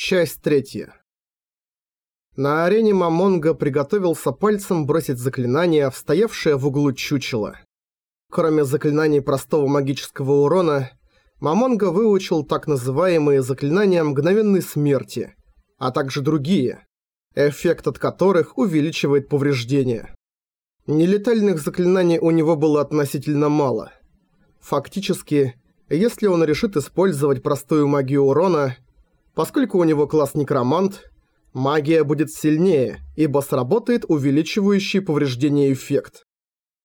Часть третья. На арене Мамонга приготовился пальцем бросить заклинание в стоявшее в углу чучело. Кроме заклинаний простого магического урона, Мамонга выучил так называемые заклинания мгновенной смерти, а также другие, эффект от которых увеличивает повреждения. Нелетальных заклинаний у него было относительно мало. Фактически, если он решит использовать простую магию урона – Поскольку у него класс некромант, магия будет сильнее, ибо сработает увеличивающий повреждение эффект.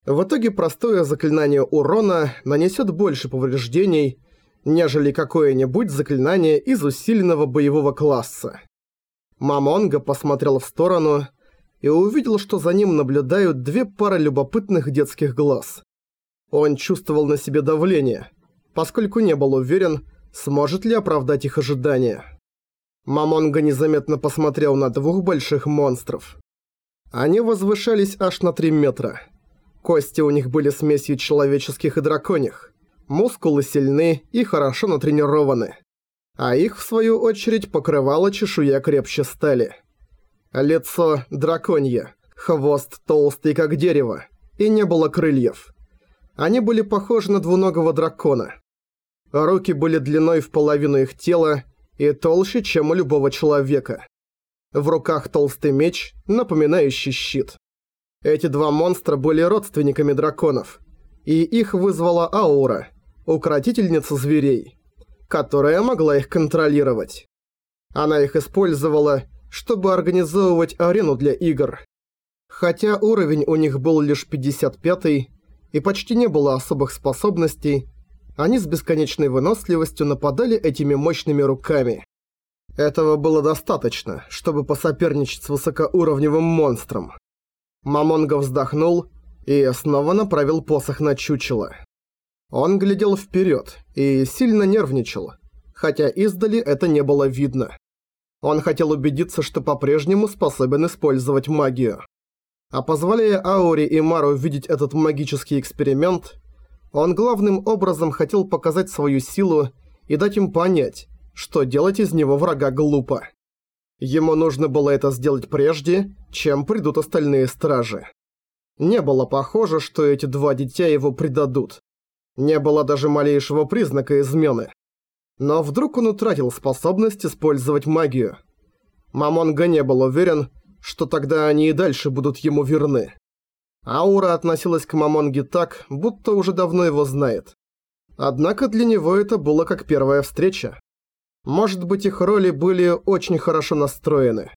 В итоге простое заклинание урона нанесет больше повреждений, нежели какое-нибудь заклинание из усиленного боевого класса. Мамонга посмотрел в сторону и увидел, что за ним наблюдают две пары любопытных детских глаз. Он чувствовал на себе давление, поскольку не был уверен, сможет ли оправдать их ожидания. Мамонга незаметно посмотрел на двух больших монстров. Они возвышались аж на 3 метра. Кости у них были смесью человеческих и драконьих. Мускулы сильны и хорошо натренированы. А их, в свою очередь, покрывала чешуя крепче стали. Лицо драконье, хвост толстый как дерево, и не было крыльев. Они были похожи на двуногого дракона. Руки были длиной в половину их тела и толще, чем у любого человека. В руках толстый меч, напоминающий щит. Эти два монстра были родственниками драконов, и их вызвала аура, укротительница зверей, которая могла их контролировать. Она их использовала, чтобы организовывать арену для игр. Хотя уровень у них был лишь 55 и почти не было особых способностей, они с бесконечной выносливостью нападали этими мощными руками. Этого было достаточно, чтобы посоперничать с высокоуровневым монстром. Мамонга вздохнул и снова направил посох на чучело. Он глядел вперед и сильно нервничал, хотя издали это не было видно. Он хотел убедиться, что по-прежнему способен использовать магию. А позволяя Ауре и Мару видеть этот магический эксперимент, он главным образом хотел показать свою силу и дать им понять, что делать из него врага глупо. Ему нужно было это сделать прежде, чем придут остальные стражи. Не было похоже, что эти два дитя его предадут. Не было даже малейшего признака измены. Но вдруг он утратил способность использовать магию. Мамонга не был уверен, что тогда они и дальше будут ему верны. Аура относилась к Мамонге так, будто уже давно его знает. Однако для него это было как первая встреча. Может быть их роли были очень хорошо настроены.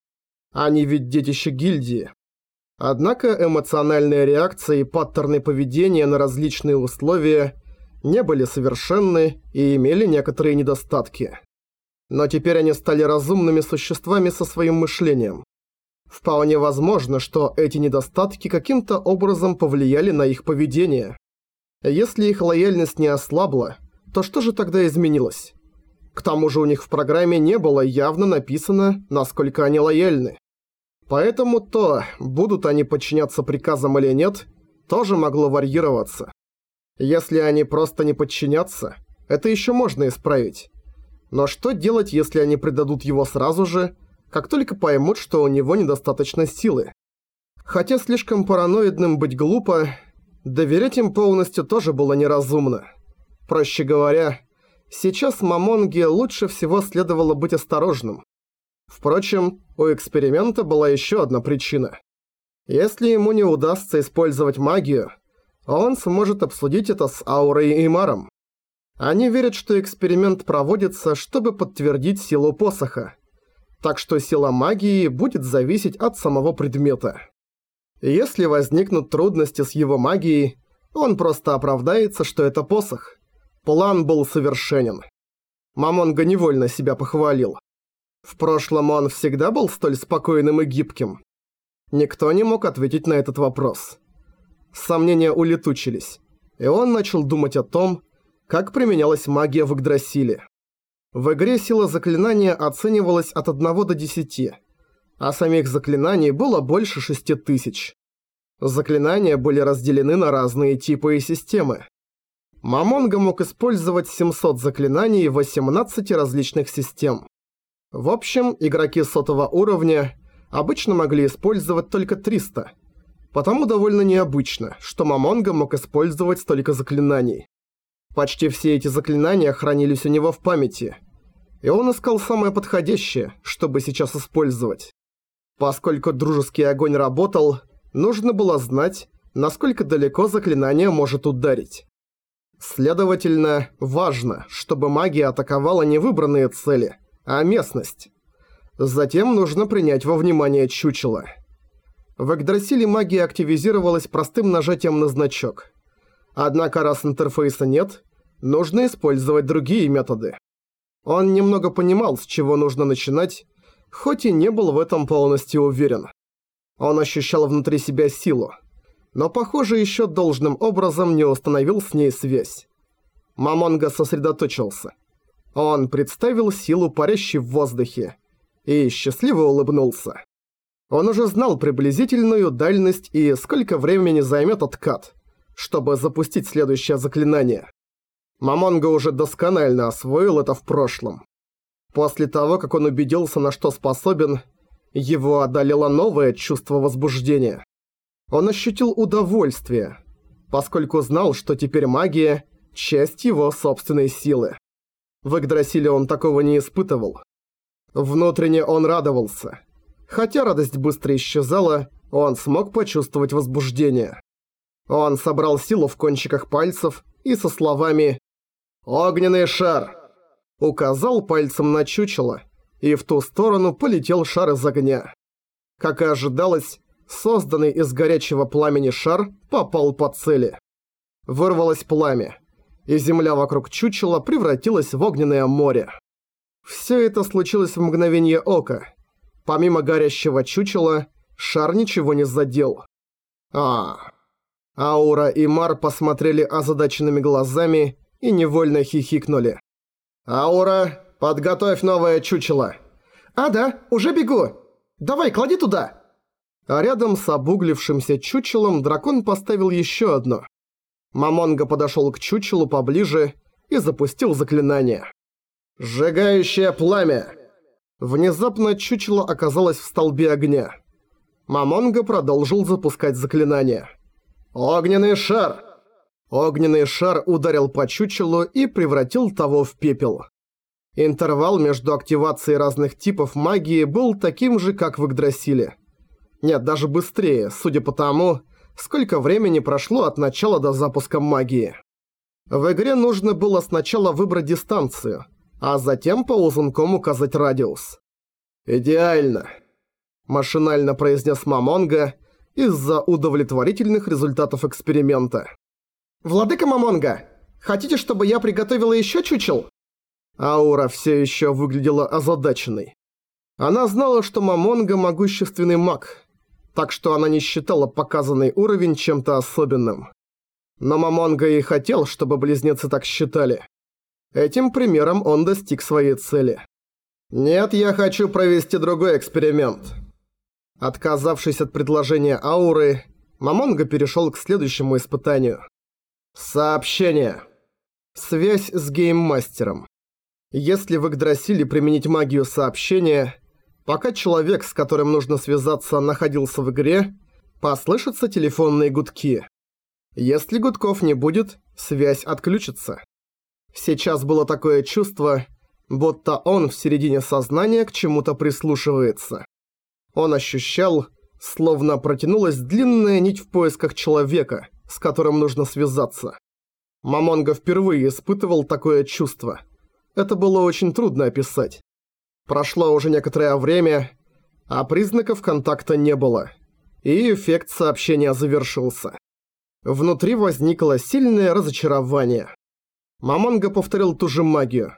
Они ведь детище гильдии. Однако эмоциональные реакции и паттерны поведения на различные условия не были совершенны и имели некоторые недостатки. Но теперь они стали разумными существами со своим мышлением. Вполне возможно, что эти недостатки каким-то образом повлияли на их поведение. Если их лояльность не ослабла, то что же тогда изменилось? К тому же у них в программе не было явно написано, насколько они лояльны. Поэтому то, будут они подчиняться приказам или нет, тоже могло варьироваться. Если они просто не подчинятся, это еще можно исправить. Но что делать, если они предадут его сразу же, как только поймут, что у него недостаточно силы. Хотя слишком параноидным быть глупо, доверять им полностью тоже было неразумно. Проще говоря, сейчас Мамонге лучше всего следовало быть осторожным. Впрочем, у эксперимента была еще одна причина. Если ему не удастся использовать магию, он сможет обсудить это с Аурой и Маром. Они верят, что эксперимент проводится, чтобы подтвердить силу посоха так что сила магии будет зависеть от самого предмета. Если возникнут трудности с его магией, он просто оправдается, что это посох. План был совершенен. Мамонга невольно себя похвалил. В прошлом он всегда был столь спокойным и гибким. Никто не мог ответить на этот вопрос. Сомнения улетучились, и он начал думать о том, как применялась магия в Игдрасиле. В игре сила заклинания оценивалась от 1 до 10, а самих заклинаний было больше 6000. Заклинания были разделены на разные типы и системы. Мамонга мог использовать 700 заклинаний в 18 различных систем. В общем, игроки сотого уровня обычно могли использовать только 300. Потому довольно необычно, что Мамонга мог использовать столько заклинаний. Почти все эти заклинания хранились у него в памяти, и он искал самое подходящее, чтобы сейчас использовать. Поскольку дружеский огонь работал, нужно было знать, насколько далеко заклинание может ударить. Следовательно, важно, чтобы магия атаковала не выбранные цели, а местность. Затем нужно принять во внимание чучело. В Игдрасиле магия активизировалась простым нажатием на значок. Однако раз интерфейса нет, нужно использовать другие методы. Он немного понимал, с чего нужно начинать, хоть и не был в этом полностью уверен. Он ощущал внутри себя силу, но, похоже, еще должным образом не установил с ней связь. Мамонга сосредоточился. Он представил силу, парящей в воздухе, и счастливо улыбнулся. Он уже знал приблизительную дальность и сколько времени займет откат, чтобы запустить следующее заклинание. Мамонга уже досконально освоил это в прошлом. После того, как он убедился, на что способен, его одолело новое чувство возбуждения. Он ощутил удовольствие, поскольку знал, что теперь магия – часть его собственной силы. В Игдрасиле он такого не испытывал. Внутренне он радовался – Хотя радость быстро исчезала, он смог почувствовать возбуждение. Он собрал силу в кончиках пальцев и со словами «Огненный шар!» указал пальцем на чучело, и в ту сторону полетел шар из огня. Как и ожидалось, созданный из горячего пламени шар попал по цели. Вырвалось пламя, и земля вокруг чучела превратилась в огненное море. Все это случилось в мгновение ока, Помимо горящего чучела, шар ничего не задел. А. Аура и Мар посмотрели озадаченными глазами и невольно хихикнули. «Аура, подготовь новое чучело!» «А, да, уже бегу! Давай, клади туда!» А рядом с обуглившимся чучелом дракон поставил еще одно. Мамонга подошел к чучелу поближе и запустил заклинание. «Сжигающее пламя!» Внезапно чучело оказалось в столбе огня. Мамонга продолжил запускать заклинание. «Огненный шар!» Огненный шар ударил по чучелу и превратил того в пепел. Интервал между активацией разных типов магии был таким же, как в Игдрасиле. Нет, даже быстрее, судя по тому, сколько времени прошло от начала до запуска магии. В игре нужно было сначала выбрать дистанцию – а затем по ползунком указать радиус. «Идеально», – машинально произнес Мамонга из-за удовлетворительных результатов эксперимента. «Владыка Мамонга, хотите, чтобы я приготовила еще чучел?» Аура все еще выглядела озадаченной. Она знала, что Мамонга – могущественный маг, так что она не считала показанный уровень чем-то особенным. Но Мамонга и хотел, чтобы близнецы так считали. Этим примером он достиг своей цели. «Нет, я хочу провести другой эксперимент». Отказавшись от предложения ауры, Мамонга перешел к следующему испытанию. Сообщение. Связь с гейммастером. Если в Игдрасиле применить магию сообщения, пока человек, с которым нужно связаться, находился в игре, послышатся телефонные гудки. Если гудков не будет, связь отключится. Сейчас было такое чувство, будто он в середине сознания к чему-то прислушивается. Он ощущал, словно протянулась длинная нить в поисках человека, с которым нужно связаться. Мамонга впервые испытывал такое чувство. Это было очень трудно описать. Прошло уже некоторое время, а признаков контакта не было, и эффект сообщения завершился. Внутри возникло сильное разочарование. Мамонга повторил ту же магию.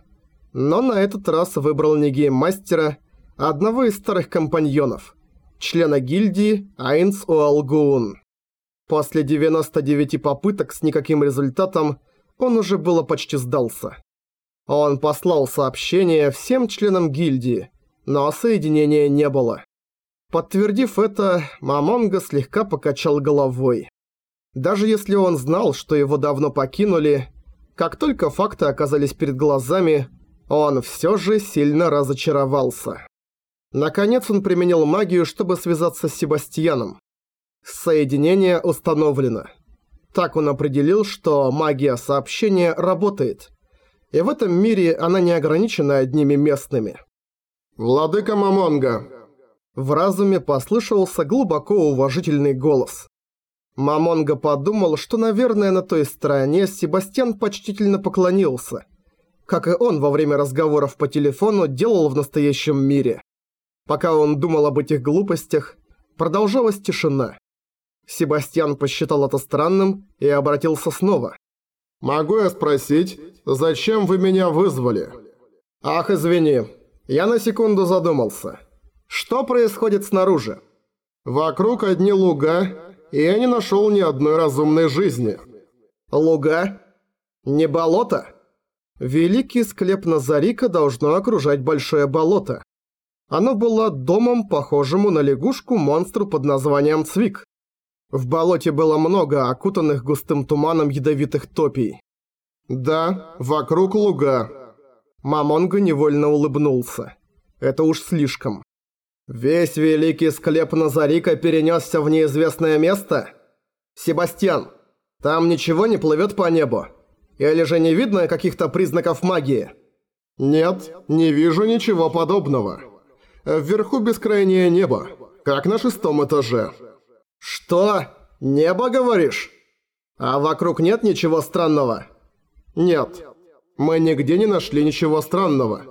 Но на этот раз выбрал не гейммастера, а одного из старых компаньонов, члена гильдии Айнс Уалгуун. После 99 попыток с никаким результатом он уже было почти сдался. Он послал сообщение всем членам гильдии, но соединения не было. Подтвердив это, Мамонга слегка покачал головой. Даже если он знал, что его давно покинули, как только факты оказались перед глазами, Он все же сильно разочаровался. Наконец он применил магию, чтобы связаться с Себастьяном. Соединение установлено. Так он определил, что магия сообщения работает. И в этом мире она не ограничена одними местными. «Владыка Мамонга!» В разуме послышался глубоко уважительный голос. Мамонга подумал, что, наверное, на той стороне Себастьян почтительно поклонился, как и он во время разговоров по телефону делал в настоящем мире. Пока он думал об этих глупостях, продолжалась тишина. Себастьян посчитал это странным и обратился снова. «Могу я спросить, зачем вы меня вызвали?» «Ах, извини, я на секунду задумался. Что происходит снаружи?» «Вокруг одни луга, и я не нашел ни одной разумной жизни». «Луга? Не болото?» Великий склеп Назарика должно окружать большое болото. Оно было домом, похожему на лягушку-монстру под названием Цвик. В болоте было много окутанных густым туманом ядовитых топий. «Да, вокруг луга». Мамонга невольно улыбнулся. Это уж слишком. Весь великий склеп Назарика перенесся в неизвестное место? Себастьян, там ничего не плывет по небу? Или же не видно каких-то признаков магии? Нет, не вижу ничего подобного. Вверху бескрайнее небо, как на шестом этаже. Что? Небо, говоришь? А вокруг нет ничего странного? Нет. Мы нигде не нашли ничего странного.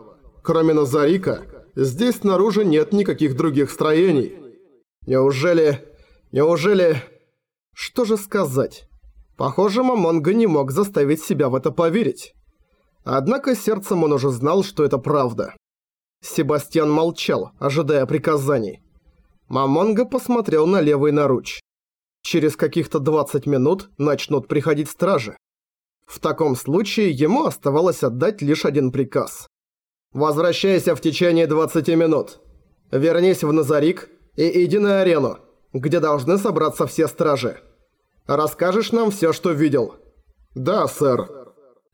Кроме Назарика, здесь снаружи нет никаких других строений. Неужели... Неужели... Что же сказать? Похоже, Мамонга не мог заставить себя в это поверить. Однако сердцем он уже знал, что это правда. Себастьян молчал, ожидая приказаний. Мамонга посмотрел на левый наруч. Через каких-то 20 минут начнут приходить стражи. В таком случае ему оставалось отдать лишь один приказ. «Возвращайся в течение 20 минут. Вернись в Назарик и иди на арену, где должны собраться все стражи. Расскажешь нам все, что видел?» «Да, сэр».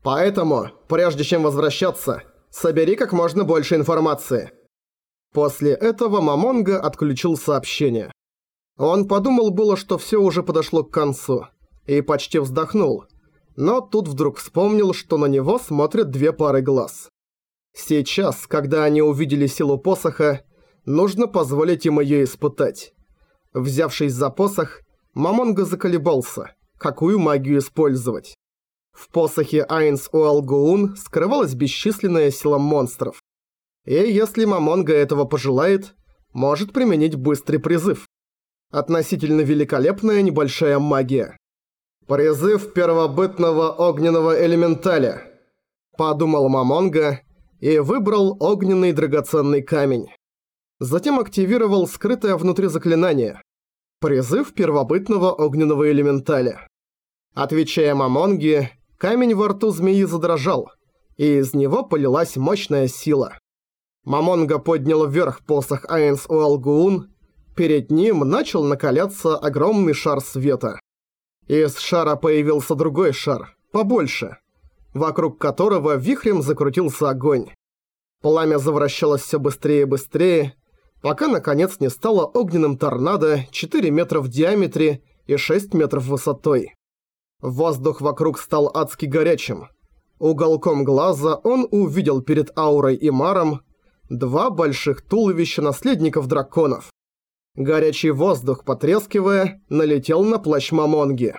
«Поэтому, прежде чем возвращаться, собери как можно больше информации». После этого Мамонга отключил сообщение. Он подумал было, что все уже подошло к концу, и почти вздохнул. Но тут вдруг вспомнил, что на него смотрят две пары глаз. Сейчас, когда они увидели силу посоха, нужно позволить им ее испытать. Взявшись за посох, Мамонга заколебался, какую магию использовать. В посохе Айнс Уалгуун скрывалась бесчисленная сила монстров. И если Мамонга этого пожелает, может применить быстрый призыв. Относительно великолепная небольшая магия. «Призыв первобытного огненного элементаля», – подумал Мамонга и выбрал огненный драгоценный камень. Затем активировал скрытое внутри заклинание. Призыв первобытного огненного элементаля. Отвечая Мамонге, камень во рту змеи задрожал, и из него полилась мощная сила. Мамонга поднял вверх посох Айнс Уалгуун. Перед ним начал накаляться огромный шар света. Из шара появился другой шар, побольше, вокруг которого вихрем закрутился огонь. Пламя завращалось все быстрее и быстрее, пока наконец не стало огненным торнадо 4 метра в диаметре и 6 метров высотой. Воздух вокруг стал адски горячим. Уголком глаза он увидел перед аурой и маром два больших туловища наследников драконов. Горячий воздух, потрескивая, налетел на плащ Мамонги.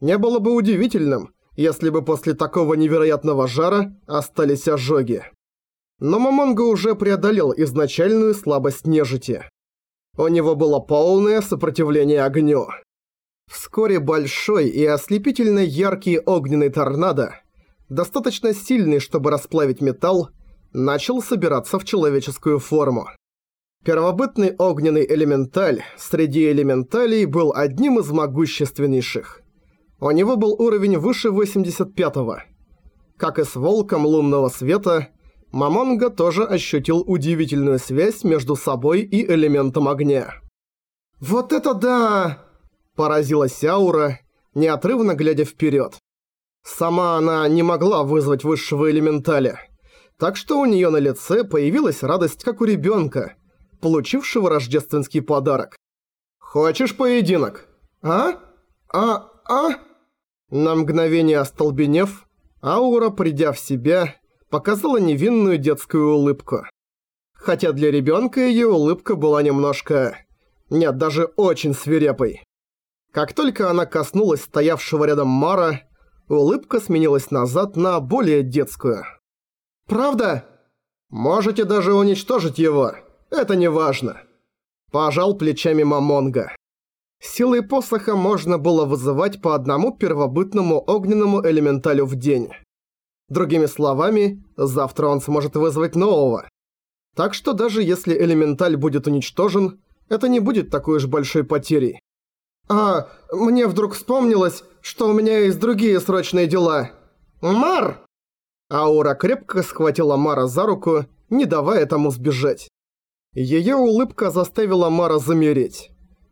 Не было бы удивительным, если бы после такого невероятного жара остались ожоги. Но Мамонга уже преодолел изначальную слабость нежити. У него было полное сопротивление огню. Вскоре большой и ослепительно яркий огненный торнадо, достаточно сильный, чтобы расплавить металл, начал собираться в человеческую форму. Первобытный огненный элементаль среди элементалей был одним из могущественнейших. У него был уровень выше 85-го. Как и с волком лунного света, Мамонга тоже ощутил удивительную связь между собой и элементом огня. «Вот это да!» – поразилась Аура, неотрывно глядя вперед. Сама она не могла вызвать высшего элементаля – Так что у нее на лице появилась радость, как у ребенка, получившего рождественский подарок. «Хочешь поединок?» «А? А? А?» На мгновение остолбенев, Аура, придя в себя, показала невинную детскую улыбку. Хотя для ребенка ее улыбка была немножко... Нет, даже очень свирепой. Как только она коснулась стоявшего рядом Мара, улыбка сменилась назад на более детскую. «Правда? Можете даже уничтожить его. Это не важно». Пожал плечами Мамонга. Силой посоха можно было вызывать по одному первобытному огненному элементалю в день. Другими словами, завтра он сможет вызвать нового. Так что даже если элементаль будет уничтожен, это не будет такой уж большой потерей. «А, мне вдруг вспомнилось, что у меня есть другие срочные дела. Мар!» Аура крепко схватила Мара за руку, не давая тому сбежать. Её улыбка заставила Мара замереть.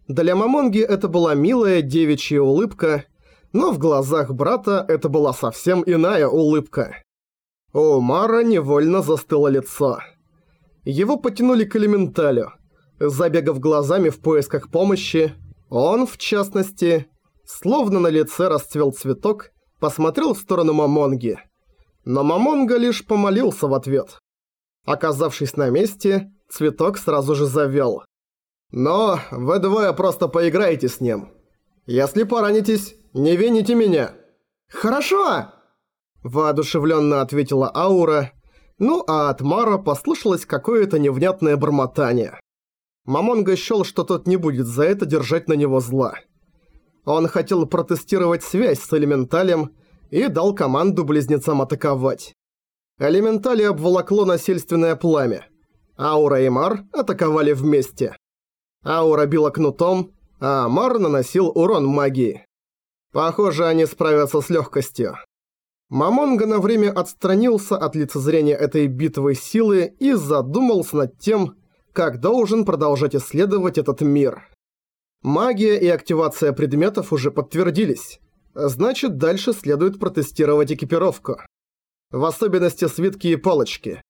Для Мамонги это была милая девичья улыбка, но в глазах брата это была совсем иная улыбка. У Мара невольно застыло лицо. Его потянули к элементалю. Забегав глазами в поисках помощи, он, в частности, словно на лице расцвел цветок, посмотрел в сторону Мамонги. Но Мамонга лишь помолился в ответ. Оказавшись на месте, цветок сразу же завял. «Но вы двое просто поиграете с ним. Если поранитесь, не вините меня». «Хорошо!» Воодушевленно ответила Аура, ну а от Мара послышалось какое-то невнятное бормотание. Мамонга счёл, что тот не будет за это держать на него зла. Он хотел протестировать связь с Элементалем и дал команду близнецам атаковать. Элементали обволокло насильственное пламя. Аура и Мар атаковали вместе. Аура била кнутом, а Мар наносил урон магии. Похоже, они справятся с легкостью. Мамонга на время отстранился от лицезрения этой битвы силы и задумался над тем, как должен продолжать исследовать этот мир. Магия и активация предметов уже подтвердились. Значит, дальше следует протестировать экипировку. В особенности свитки и палочки.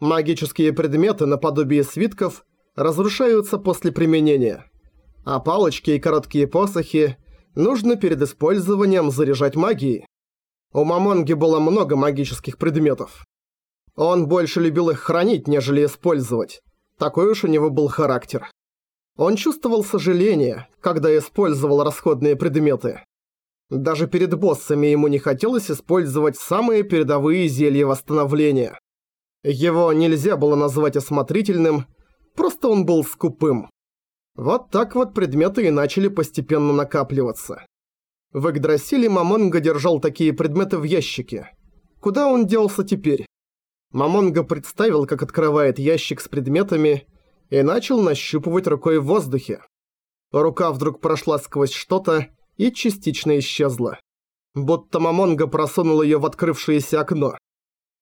Магические предметы наподобие свитков разрушаются после применения. А палочки и короткие посохи нужно перед использованием заряжать магией. У Мамонги было много магических предметов. Он больше любил их хранить, нежели использовать. Такой уж у него был характер. Он чувствовал сожаление, когда использовал расходные предметы. Даже перед боссами ему не хотелось использовать самые передовые зелья восстановления. Его нельзя было назвать осмотрительным, просто он был скупым. Вот так вот предметы и начали постепенно накапливаться. В Игдрасиле Мамонга держал такие предметы в ящике. Куда он делся теперь? Мамонга представил, как открывает ящик с предметами и начал нащупывать рукой в воздухе. Рука вдруг прошла сквозь что-то и частично исчезла. Будто Мамонга просунул ее в открывшееся окно.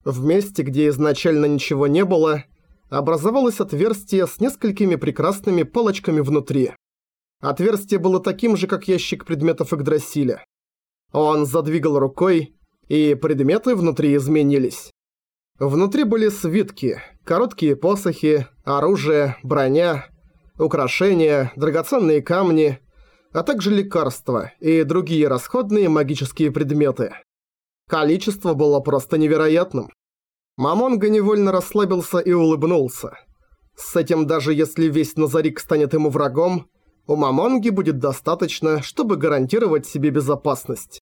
В месте, где изначально ничего не было, образовалось отверстие с несколькими прекрасными палочками внутри. Отверстие было таким же, как ящик предметов Игдрасиля. Он задвигал рукой, и предметы внутри изменились. Внутри были свитки, короткие посохи, оружие, броня, украшения, драгоценные камни, а также лекарства и другие расходные магические предметы. Количество было просто невероятным. Мамонга невольно расслабился и улыбнулся. С этим даже если весь Назарик станет ему врагом, у Мамонги будет достаточно, чтобы гарантировать себе безопасность.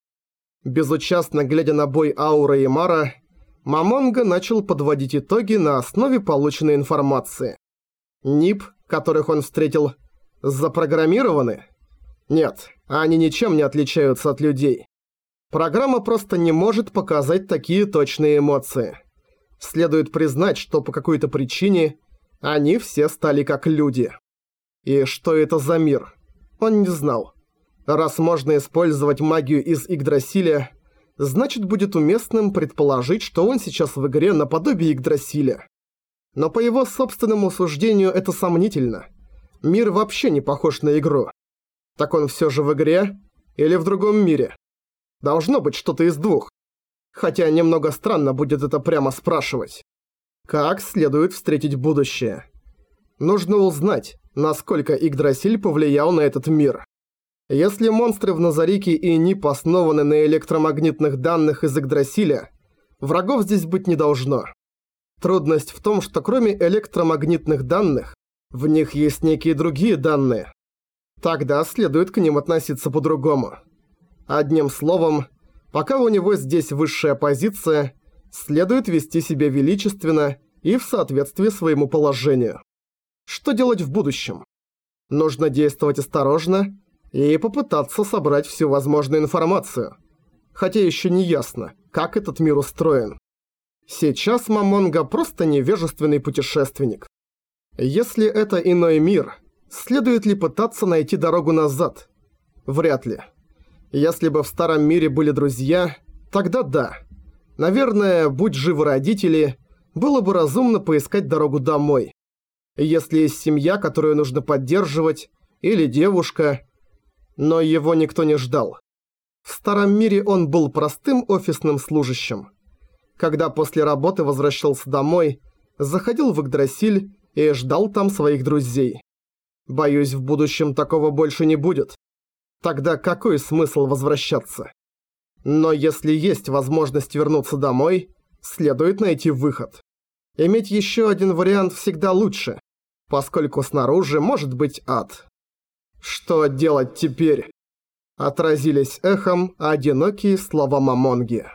Безучастно глядя на бой Аура и Мара, Мамонга начал подводить итоги на основе полученной информации. НИП, которых он встретил, запрограммированы? Нет, они ничем не отличаются от людей. Программа просто не может показать такие точные эмоции. Следует признать, что по какой-то причине они все стали как люди. И что это за мир? Он не знал. Раз можно использовать магию из Игдрасиля, значит будет уместным предположить, что он сейчас в игре наподобие Игдрасиля. Но по его собственному суждению это сомнительно. Мир вообще не похож на игру. Так он все же в игре или в другом мире? Должно быть что-то из двух. Хотя немного странно будет это прямо спрашивать. Как следует встретить будущее? Нужно узнать, насколько Игдрасиль повлиял на этот мир. Если монстры в Назарике и НИП основаны на электромагнитных данных из Игдрасиля, врагов здесь быть не должно. Трудность в том, что кроме электромагнитных данных, в них есть некие другие данные. Тогда следует к ним относиться по-другому. Одним словом, пока у него здесь высшая позиция, следует вести себя величественно и в соответствии своему положению. Что делать в будущем? Нужно действовать осторожно и попытаться собрать всю возможную информацию. Хотя еще не ясно, как этот мир устроен. Сейчас Мамонга просто невежественный путешественник. Если это иной мир, следует ли пытаться найти дорогу назад? Вряд ли. Если бы в старом мире были друзья, тогда да. Наверное, будь живы родители, было бы разумно поискать дорогу домой. Если есть семья, которую нужно поддерживать, или девушка, но его никто не ждал. В старом мире он был простым офисным служащим. Когда после работы возвращался домой, заходил в Игдрасиль и ждал там своих друзей. Боюсь, в будущем такого больше не будет. Тогда какой смысл возвращаться? Но если есть возможность вернуться домой, следует найти выход. Иметь еще один вариант всегда лучше, поскольку снаружи может быть ад. Что делать теперь? Отразились эхом одинокие слова Мамонги.